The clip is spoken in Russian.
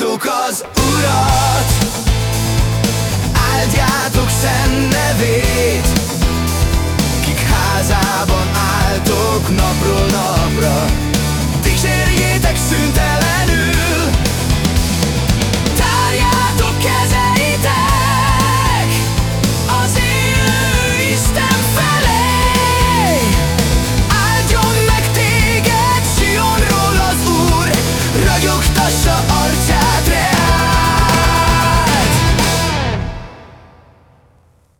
эту